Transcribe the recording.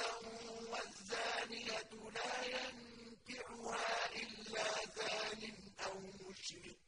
زَانِيَةً وَالزَّانِيَةُ لَا يَنكِحُهَا إِلَّا زَانٍ أَوْ مُشْرِكٌ.